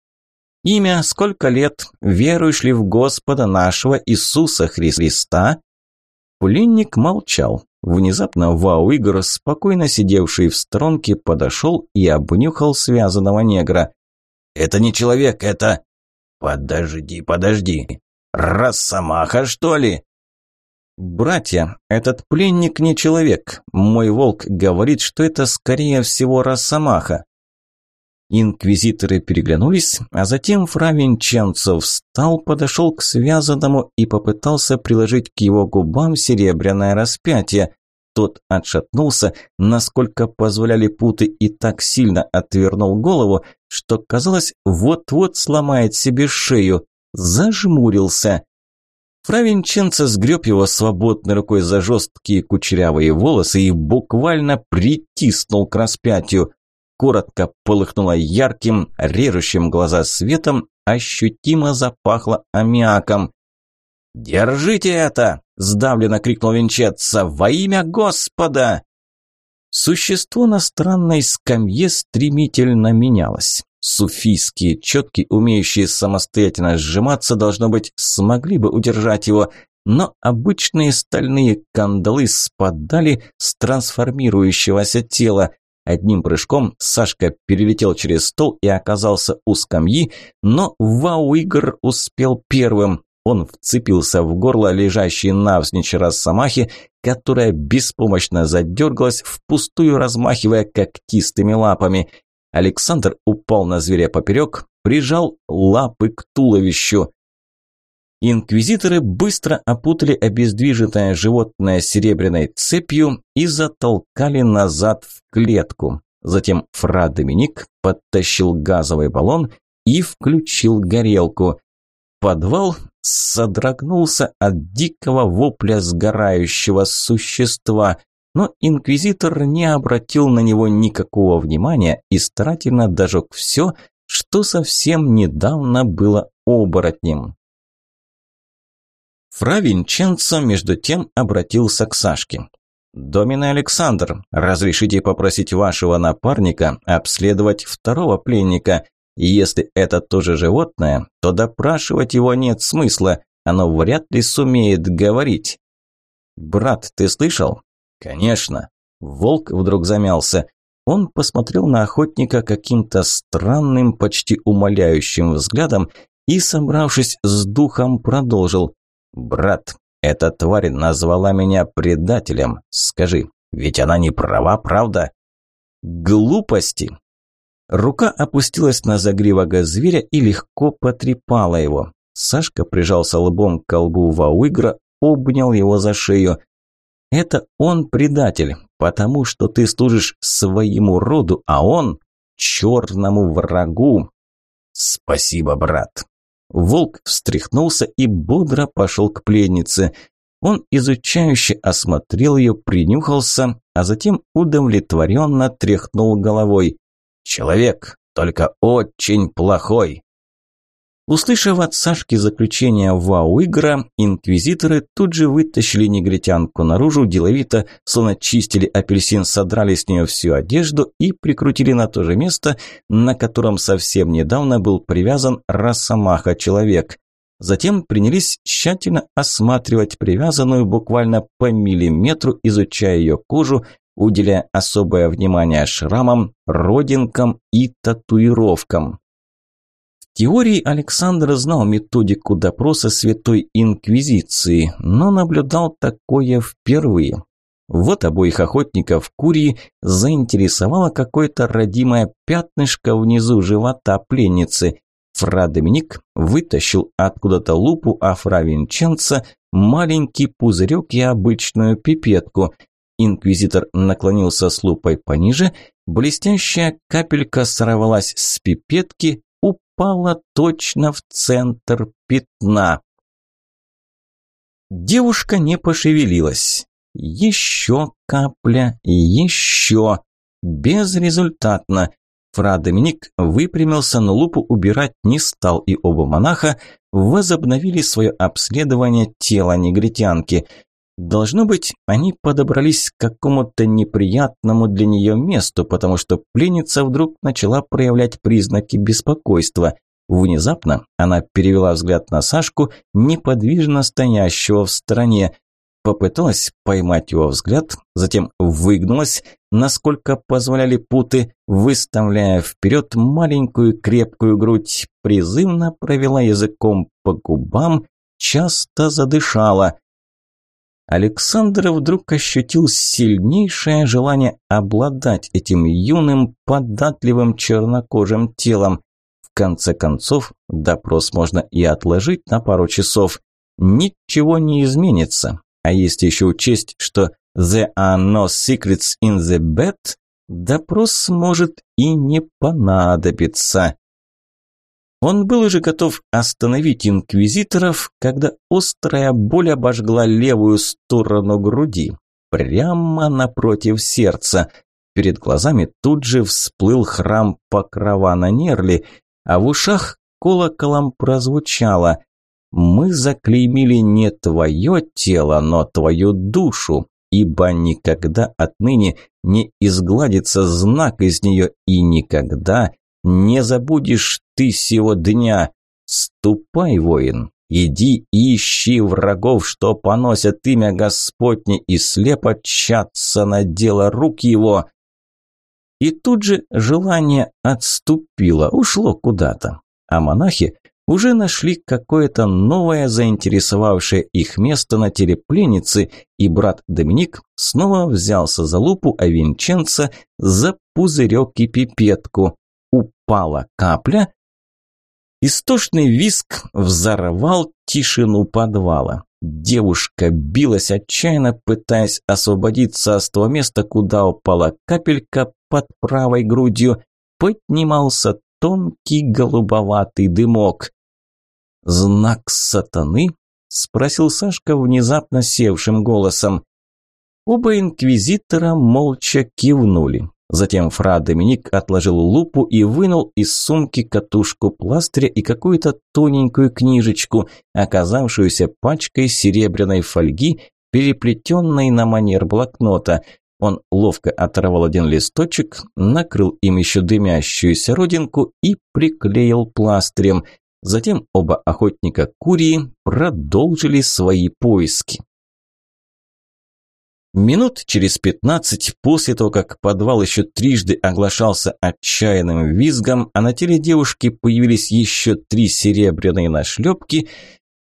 Имя, сколько лет, веруешь ли в Господа нашего Иисуса Христа? Пленник молчал. Внезапно Вау-Игр, спокойно сидевший в сторонке, подошел и обнюхал связанного негра. «Это не человек, это...» «Подожди, подожди. Росомаха, что ли?» «Братья, этот пленник не человек. Мой волк говорит, что это скорее всего Росомаха. Инквизиторы переглянулись, а затем фра Винченцо встал, подошел к связанному и попытался приложить к его губам серебряное распятие. Тот отшатнулся, насколько позволяли путы, и так сильно отвернул голову, что, казалось, вот-вот сломает себе шею. Зажмурился. Фра Винченцо сгреб его свободной рукой за жесткие кучерявые волосы и буквально притиснул к распятию коротко полыхнула ярким, режущим глаза светом, ощутимо запахло аммиаком. «Держите это!» – сдавленно крикнул Винчетца. «Во имя Господа!» Существо на странной скамье стремительно менялось. Суфийские четки, умеющие самостоятельно сжиматься, должно быть, смогли бы удержать его, но обычные стальные кандалы спадали с трансформирующегося тела. Одним прыжком Сашка перелетел через стол и оказался у скамьи, но Вау-Игр успел первым. Он вцепился в горло лежащей навзничь Росомахи, которая беспомощно задергалась, впустую размахивая когтистыми лапами. Александр упал на зверя поперек, прижал лапы к туловищу. Инквизиторы быстро опутали обездвиженное животное серебряной цепью и затолкали назад в клетку. Затем фра Доминик подтащил газовый баллон и включил горелку. Подвал содрогнулся от дикого вопля сгорающего существа, но инквизитор не обратил на него никакого внимания и старательно дожег все, что совсем недавно было оборотнем. Фра Винченцо между тем обратился к Сашке. «Домин Александр, разрешите попросить вашего напарника обследовать второго пленника. Если это тоже животное, то допрашивать его нет смысла, оно вряд ли сумеет говорить». «Брат, ты слышал?» «Конечно». Волк вдруг замялся. Он посмотрел на охотника каким-то странным, почти умоляющим взглядом и, собравшись с духом, продолжил. «Брат, эта тварь назвала меня предателем. Скажи, ведь она не права, правда?» «Глупости!» Рука опустилась на загривок зверя и легко потрепала его. Сашка прижался лбом к колбу Вауигра, обнял его за шею. «Это он предатель, потому что ты служишь своему роду, а он – черному врагу». «Спасибо, брат», Волк встряхнулся и бодро пошел к пленнице. Он изучающе осмотрел ее, принюхался, а затем удовлетворенно тряхнул головой. «Человек, только очень плохой». Услышав от Сашки заключение вау-игра, инквизиторы тут же вытащили негритянку наружу, деловито, словно чистили апельсин, содрали с нее всю одежду и прикрутили на то же место, на котором совсем недавно был привязан росомаха-человек. Затем принялись тщательно осматривать привязанную буквально по миллиметру, изучая ее кожу, уделяя особое внимание шрамам, родинкам и татуировкам. Теории Александр знал методику допроса Святой Инквизиции, но наблюдал такое впервые. Вот обоих охотников Курии заинтересовало какое-то родимое пятнышко внизу живота пленницы. Фра Доминик вытащил откуда-то лупу, а Фра Винченца – маленький пузырек и обычную пипетку. Инквизитор наклонился с лупой пониже, блестящая капелька сорвалась с пипетки, упала точно в центр пятна. Девушка не пошевелилась. Еще капля, еще. Безрезультатно. Фра Доминик выпрямился, но лупу убирать не стал, и оба монаха возобновили свое обследование тела негритянки. Должно быть, они подобрались к какому-то неприятному для нее месту, потому что пленница вдруг начала проявлять признаки беспокойства. Внезапно она перевела взгляд на Сашку, неподвижно стоящего в стороне попыталась поймать его взгляд, затем выгнулась, насколько позволяли путы, выставляя вперед маленькую крепкую грудь, призывно провела языком по губам, часто задышала. Александр вдруг ощутил сильнейшее желание обладать этим юным, податливым чернокожим телом. В конце концов, допрос можно и отложить на пару часов. Ничего не изменится. А если еще учесть, что «there are no secrets in the bed», допрос может и не понадобиться. Он был уже готов остановить инквизиторов, когда острая боль обожгла левую сторону груди, прямо напротив сердца. Перед глазами тут же всплыл храм Покрова на Нерли, а в ушах колоколом прозвучало мы заклеймили не твое тело, но твою душу, ибо никогда отныне не изгладится знак из нее и никогда не забудешь ты сего дня. Ступай, воин, иди ищи врагов, что поносят имя Господне и слепо тчатся на дело рук его. И тут же желание отступило, ушло куда-то. А монахи уже нашли какое-то новое заинтересовавшее их место на теле пленницы, и брат Доминик снова взялся за лупу, а Винченца за пузырек и пипетку. Упала капля. Истошный виск взорвал тишину подвала. Девушка билась отчаянно, пытаясь освободиться с того места, куда упала капелька под правой грудью. Поднимался тонкий голубоватый дымок. «Знак сатаны?» – спросил Сашка внезапно севшим голосом. Оба инквизитора молча кивнули. Затем фра Доминик отложил лупу и вынул из сумки катушку пластыря и какую-то тоненькую книжечку, оказавшуюся пачкой серебряной фольги, переплетенной на манер блокнота. Он ловко оторвал один листочек, накрыл им еще дымящуюся родинку и приклеил пластырем. Затем оба охотника Курии продолжили свои поиски. Минут через пятнадцать после того, как подвал еще трижды оглашался отчаянным визгом, а на теле девушки появились еще три серебряные нашлепки,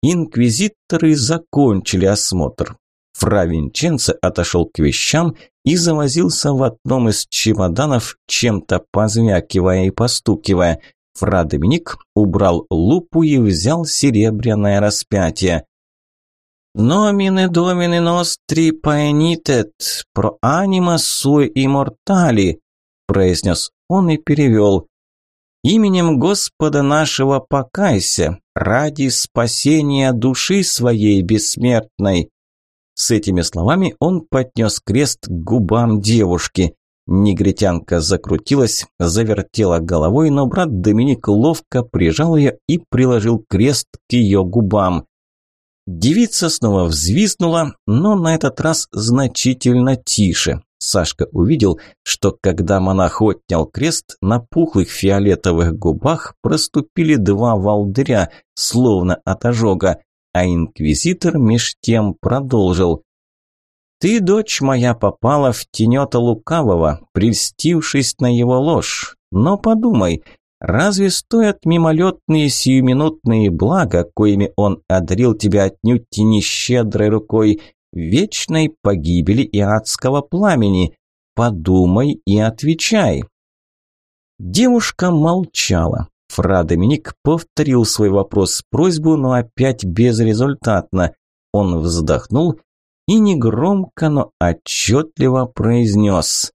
инквизиторы закончили осмотр. Фра Винченцо отошел к вещам и завозился в одном из чемоданов, чем-то позвякивая и постукивая. Фра Доминик убрал лупу и взял серебряное распятие. «Номине домине ностри паэнитет, про анима суй иммортали», произнес он и перевел. «Именем Господа нашего покайся, ради спасения души своей бессмертной». С этими словами он поднес крест к губам девушки. Негритянка закрутилась, завертела головой, но брат Доминик ловко прижал ее и приложил крест к ее губам. Девица снова взвизгнула, но на этот раз значительно тише. Сашка увидел, что когда монах отнял крест, на пухлых фиолетовых губах проступили два волдыря, словно от ожога, а инквизитор меж тем продолжил. Ты, дочь моя, попала в тенета лукавого, прельстившись на его ложь. Но подумай, разве стоят мимолетные сиюминутные блага, коими он одарил тебя отнюдь и не щедрой рукой, вечной погибели и адского пламени? Подумай и отвечай. Девушка молчала. Фра Доминик повторил свой вопрос с просьбу, но опять безрезультатно. Он вздохнул и негромко, но отчетливо произнес.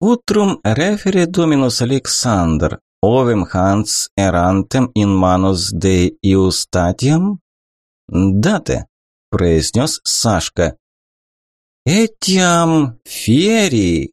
«Утрум рефери доминус Александр, овем ханс эрантем ин манус де иустатием?» «Дате», – произнес Сашка. «Этиам фери!»